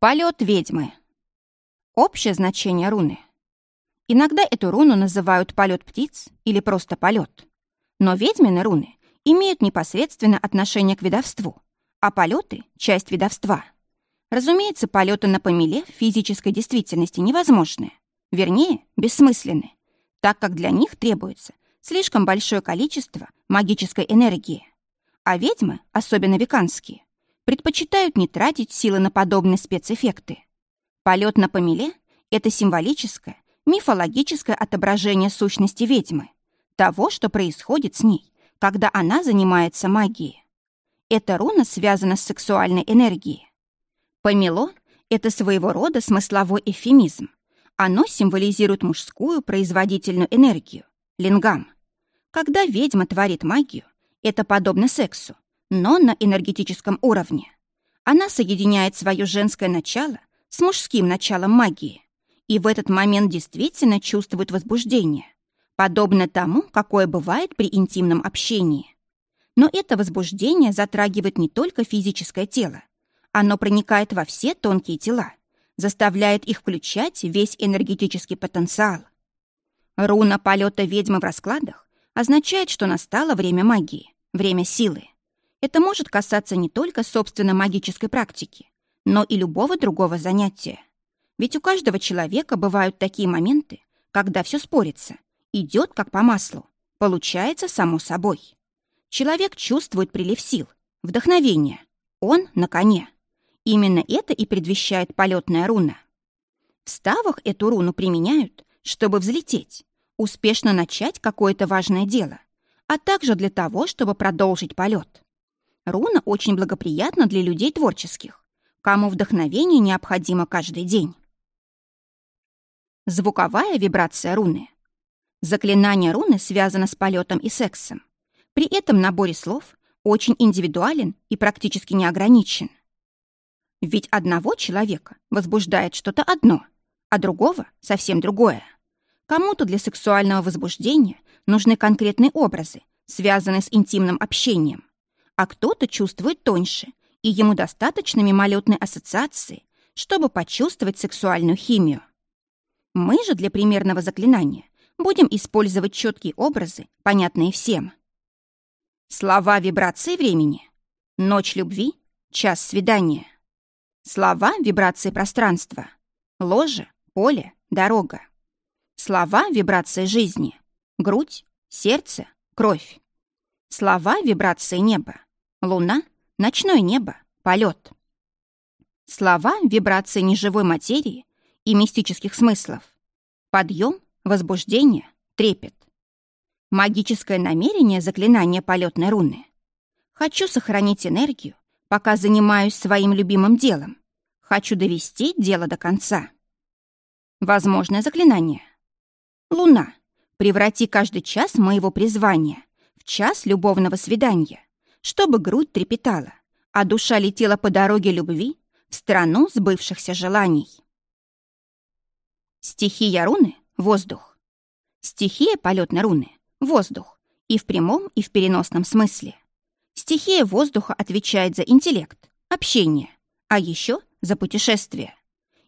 Полет ведьмы. Общее значение руны. Иногда эту руну называют полет птиц или просто полет. Но ведьмины руны имеют непосредственно отношение к ведовству, а полеты — часть ведовства. Разумеется, полеты на помеле в физической действительности невозможны, вернее, бессмысленны, так как для них требуется слишком большое количество магической энергии. А ведьмы, особенно веканские, предпочитают не тратить силы на подобные спецэффекты. Полет на помеле — это символическое, мифологическое отображение сущности ведьмы, того, что происходит с ней, когда она занимается магией. Эта руна связана с сексуальной энергией. Помело — это своего рода смысловой эвфемизм. Оно символизирует мужскую производительную энергию — лингам. Когда ведьма творит магию, это подобно сексу, но на энергетическом уровне. Она соединяет свое женское начало с мужским началом магии и в этот момент действительно чувствует возбуждение, подобно тому, какое бывает при интимном общении. Но это возбуждение затрагивает не только физическое тело, оно проникает во все тонкие тела, заставляет их включать весь энергетический потенциал. Руна полета ведьмы в раскладах означает, что настало время магии, время силы. Это может касаться не только собственно магической практики, но и любого другого занятия. Ведь у каждого человека бывают такие моменты, когда все спорится, идет как по маслу, получается само собой. Человек чувствует прилив сил, вдохновение. Он на коне. Именно это и предвещает полетная руна. В ставах эту руну применяют, чтобы взлететь, успешно начать какое-то важное дело, а также для того, чтобы продолжить полет. Руна очень благоприятна для людей творческих, кому вдохновение необходимо каждый день. Звуковая вибрация руны. Заклинание руны связано с полетом и сексом. При этом наборе слов очень индивидуален и практически не ограничен. Ведь одного человека возбуждает что-то одно, а другого — совсем другое. Кому-то для сексуального возбуждения нужны конкретные образы, связанные с интимным общением, а кто-то чувствует тоньше, и ему достаточно мимолетной ассоциации, чтобы почувствовать сексуальную химию. Мы же для примерного заклинания будем использовать четкие образы, понятные всем. Слова вибрации времени. Ночь любви. Час свидания. Слова вибрации пространства. Ложе, поле, дорога. Слова вибрации жизни. Грудь, сердце, кровь. Слова вибрации неба. Луна, ночное небо, полет. Слова вибрации неживой материи и мистических смыслов. Подъем, возбуждение, трепет. Магическое намерение заклинания полетной руны. Хочу сохранить энергию, пока занимаюсь своим любимым делом. Хочу довести дело до конца. Возможное заклинание. Луна, преврати каждый час моего призвания в час любовного свидания, чтобы грудь трепетала, а душа летела по дороге любви в страну сбывшихся желаний. Стихия руны — воздух. Стихия полетной руны — воздух. И в прямом, и в переносном смысле. Стихия воздуха отвечает за интеллект, общение, а еще за путешествие.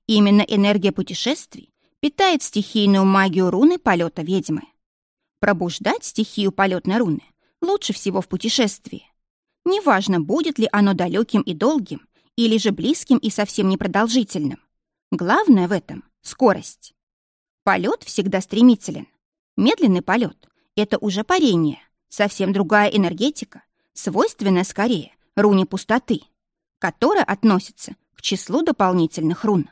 Именно энергия путешествий питает стихийную магию руны полета ведьмы. Пробуждать стихию полетной руны лучше всего в путешествии. Неважно, будет ли оно далеким и долгим, или же близким и совсем непродолжительным. Главное в этом Скорость. Полет всегда стремителен. Медленный полет — это уже парение, совсем другая энергетика, свойственная скорее руне пустоты, которая относится к числу дополнительных рун.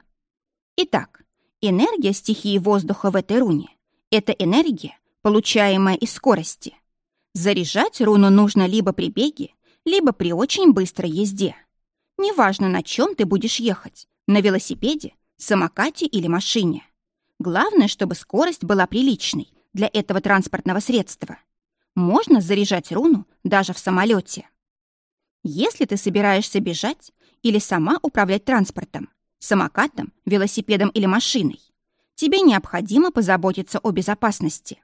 Итак, энергия стихии воздуха в этой руне — это энергия, получаемая из скорости. Заряжать руну нужно либо при беге, либо при очень быстрой езде. Неважно, на чем ты будешь ехать, на велосипеде самокате или машине. Главное, чтобы скорость была приличной для этого транспортного средства. Можно заряжать руну даже в самолете. Если ты собираешься бежать или сама управлять транспортом, самокатом, велосипедом или машиной, тебе необходимо позаботиться о безопасности.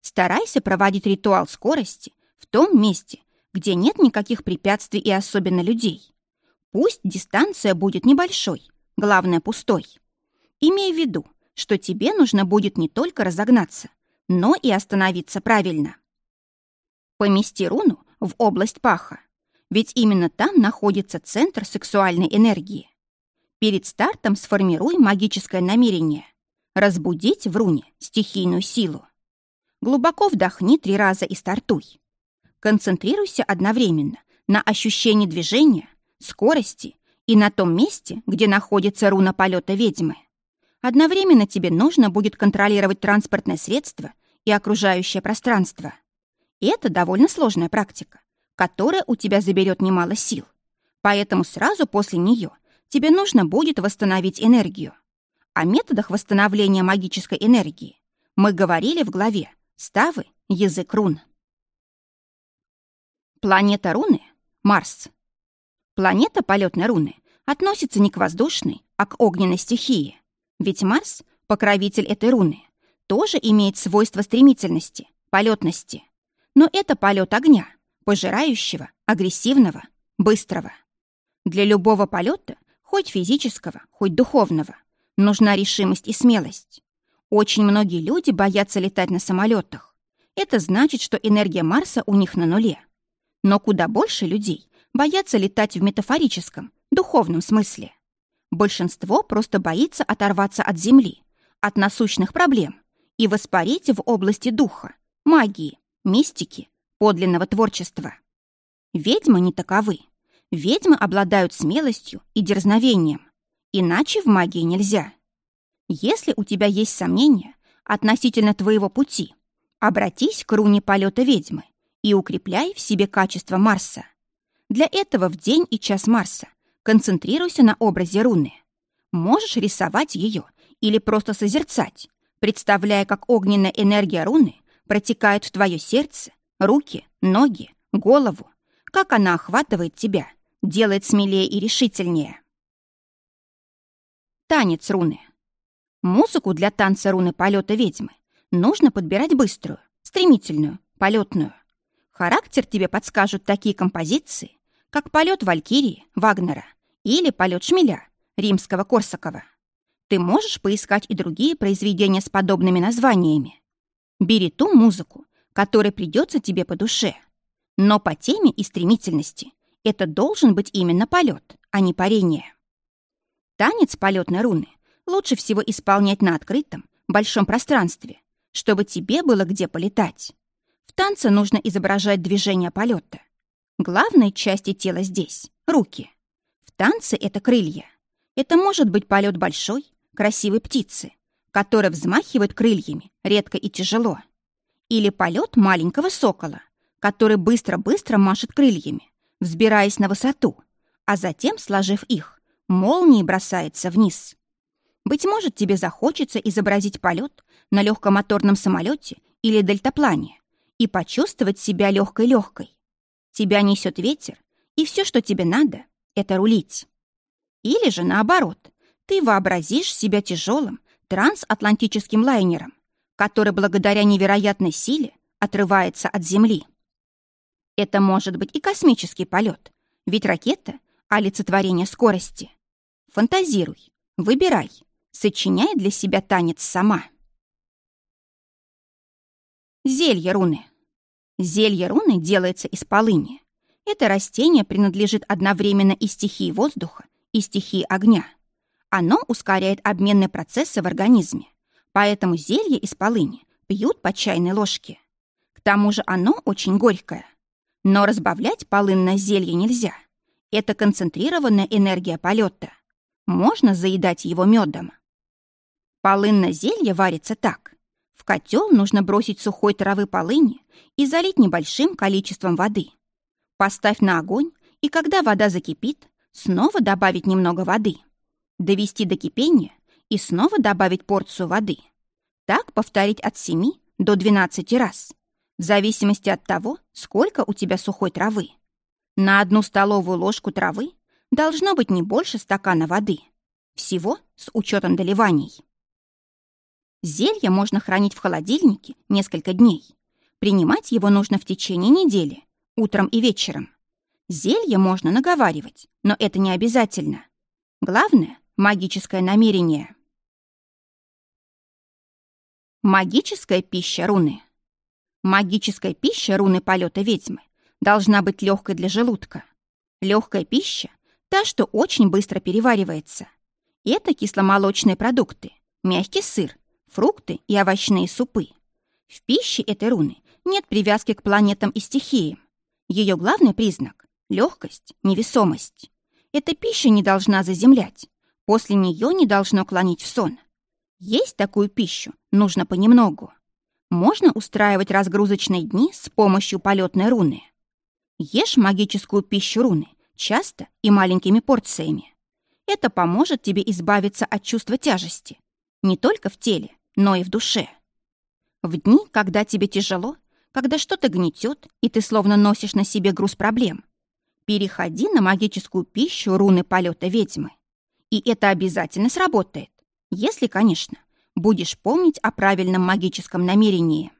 Старайся проводить ритуал скорости в том месте, где нет никаких препятствий и особенно людей. Пусть дистанция будет небольшой, главное пустой. Имей в виду, что тебе нужно будет не только разогнаться, но и остановиться правильно. Помести руну в область паха, ведь именно там находится центр сексуальной энергии. Перед стартом сформируй магическое намерение – разбудить в руне стихийную силу. Глубоко вдохни три раза и стартуй. Концентрируйся одновременно на ощущении движения, скорости и на том месте, где находится руна полета ведьмы. Одновременно тебе нужно будет контролировать транспортное средство и окружающее пространство. И это довольно сложная практика, которая у тебя заберет немало сил. Поэтому сразу после нее тебе нужно будет восстановить энергию. О методах восстановления магической энергии мы говорили в главе Ставы, язык рун. Планета руны — Марс. Планета полетной руны относится не к воздушной, а к огненной стихии. Ведь Марс, покровитель этой руны, тоже имеет свойство стремительности, полетности. Но это полет огня, пожирающего, агрессивного, быстрого. Для любого полета, хоть физического, хоть духовного, нужна решимость и смелость. Очень многие люди боятся летать на самолетах. Это значит, что энергия Марса у них на нуле. Но куда больше людей боятся летать в метафорическом, духовном смысле. Большинство просто боится оторваться от Земли, от насущных проблем и воспарить в области духа, магии, мистики, подлинного творчества. Ведьмы не таковы. Ведьмы обладают смелостью и дерзновением. Иначе в магии нельзя. Если у тебя есть сомнения относительно твоего пути, обратись к руне полета ведьмы и укрепляй в себе качество Марса. Для этого в день и час Марса концентрируйся на образе руны. Можешь рисовать ее или просто созерцать, представляя, как огненная энергия руны протекает в твое сердце, руки, ноги, голову, как она охватывает тебя, делает смелее и решительнее. Танец руны. Музыку для танца руны полета ведьмы нужно подбирать быструю, стремительную, полетную. Характер тебе подскажут такие композиции, как полет Валькирии Вагнера или полет Шмеля Римского Корсакова. Ты можешь поискать и другие произведения с подобными названиями. Бери ту музыку, которая придется тебе по душе. Но по теме и стремительности это должен быть именно полет, а не парение. Танец полетной руны лучше всего исполнять на открытом, большом пространстве, чтобы тебе было где полетать. В танце нужно изображать движение полета. Главные части тела здесь — руки. В танце это крылья. Это может быть полет большой, красивой птицы, которая взмахивает крыльями редко и тяжело. Или полет маленького сокола, который быстро-быстро машет крыльями, взбираясь на высоту, а затем, сложив их, молнией бросается вниз. Быть может, тебе захочется изобразить полет на легкомоторном самолете или дельтаплане и почувствовать себя легкой-легкой. Тебя несет ветер, и все, что тебе надо, это рулить. Или же наоборот, ты вообразишь себя тяжелым трансатлантическим лайнером, который благодаря невероятной силе отрывается от Земли. Это может быть и космический полет, ведь ракета — олицетворение скорости. Фантазируй, выбирай, Сочиняй для себя танец сама. Зелье руны. Зелье руны делается из полыни. Это растение принадлежит одновременно и стихии воздуха, и стихии огня. Оно ускоряет обменные процессы в организме, поэтому зелье из полыни пьют по чайной ложке. К тому же оно очень горькое. Но разбавлять полынное зелье нельзя. Это концентрированная энергия полета. Можно заедать его медом. Полынное зелье варится так. В котел нужно бросить сухой травы полыни и залить небольшим количеством воды. Поставь на огонь, и когда вода закипит, снова добавить немного воды. Довести до кипения и снова добавить порцию воды. Так повторить от 7 до 12 раз, в зависимости от того, сколько у тебя сухой травы. На одну столовую ложку травы должно быть не больше стакана воды. Всего с учетом доливаний. Зелье можно хранить в холодильнике несколько дней. Принимать его нужно в течение недели, утром и вечером. Зелье можно наговаривать, но это не обязательно. Главное — Магическое намерение. Магическая пища руны. Магическая пища руны полета ведьмы должна быть легкой для желудка. Легкая пища – та, что очень быстро переваривается. Это кисломолочные продукты, мягкий сыр, фрукты и овощные супы. В пище этой руны нет привязки к планетам и стихиям. Ее главный признак – легкость, невесомость. Эта пища не должна заземлять, после нее не должно клонить в сон. Есть такую пищу нужно понемногу. Можно устраивать разгрузочные дни с помощью полетной руны. Ешь магическую пищу руны часто и маленькими порциями. Это поможет тебе избавиться от чувства тяжести. Не только в теле, но и в душе. В дни, когда тебе тяжело, когда что-то гнетет, и ты словно носишь на себе груз проблем, переходи на магическую пищу руны полета ведьмы. И это обязательно сработает, если, конечно, будешь помнить о правильном магическом намерении.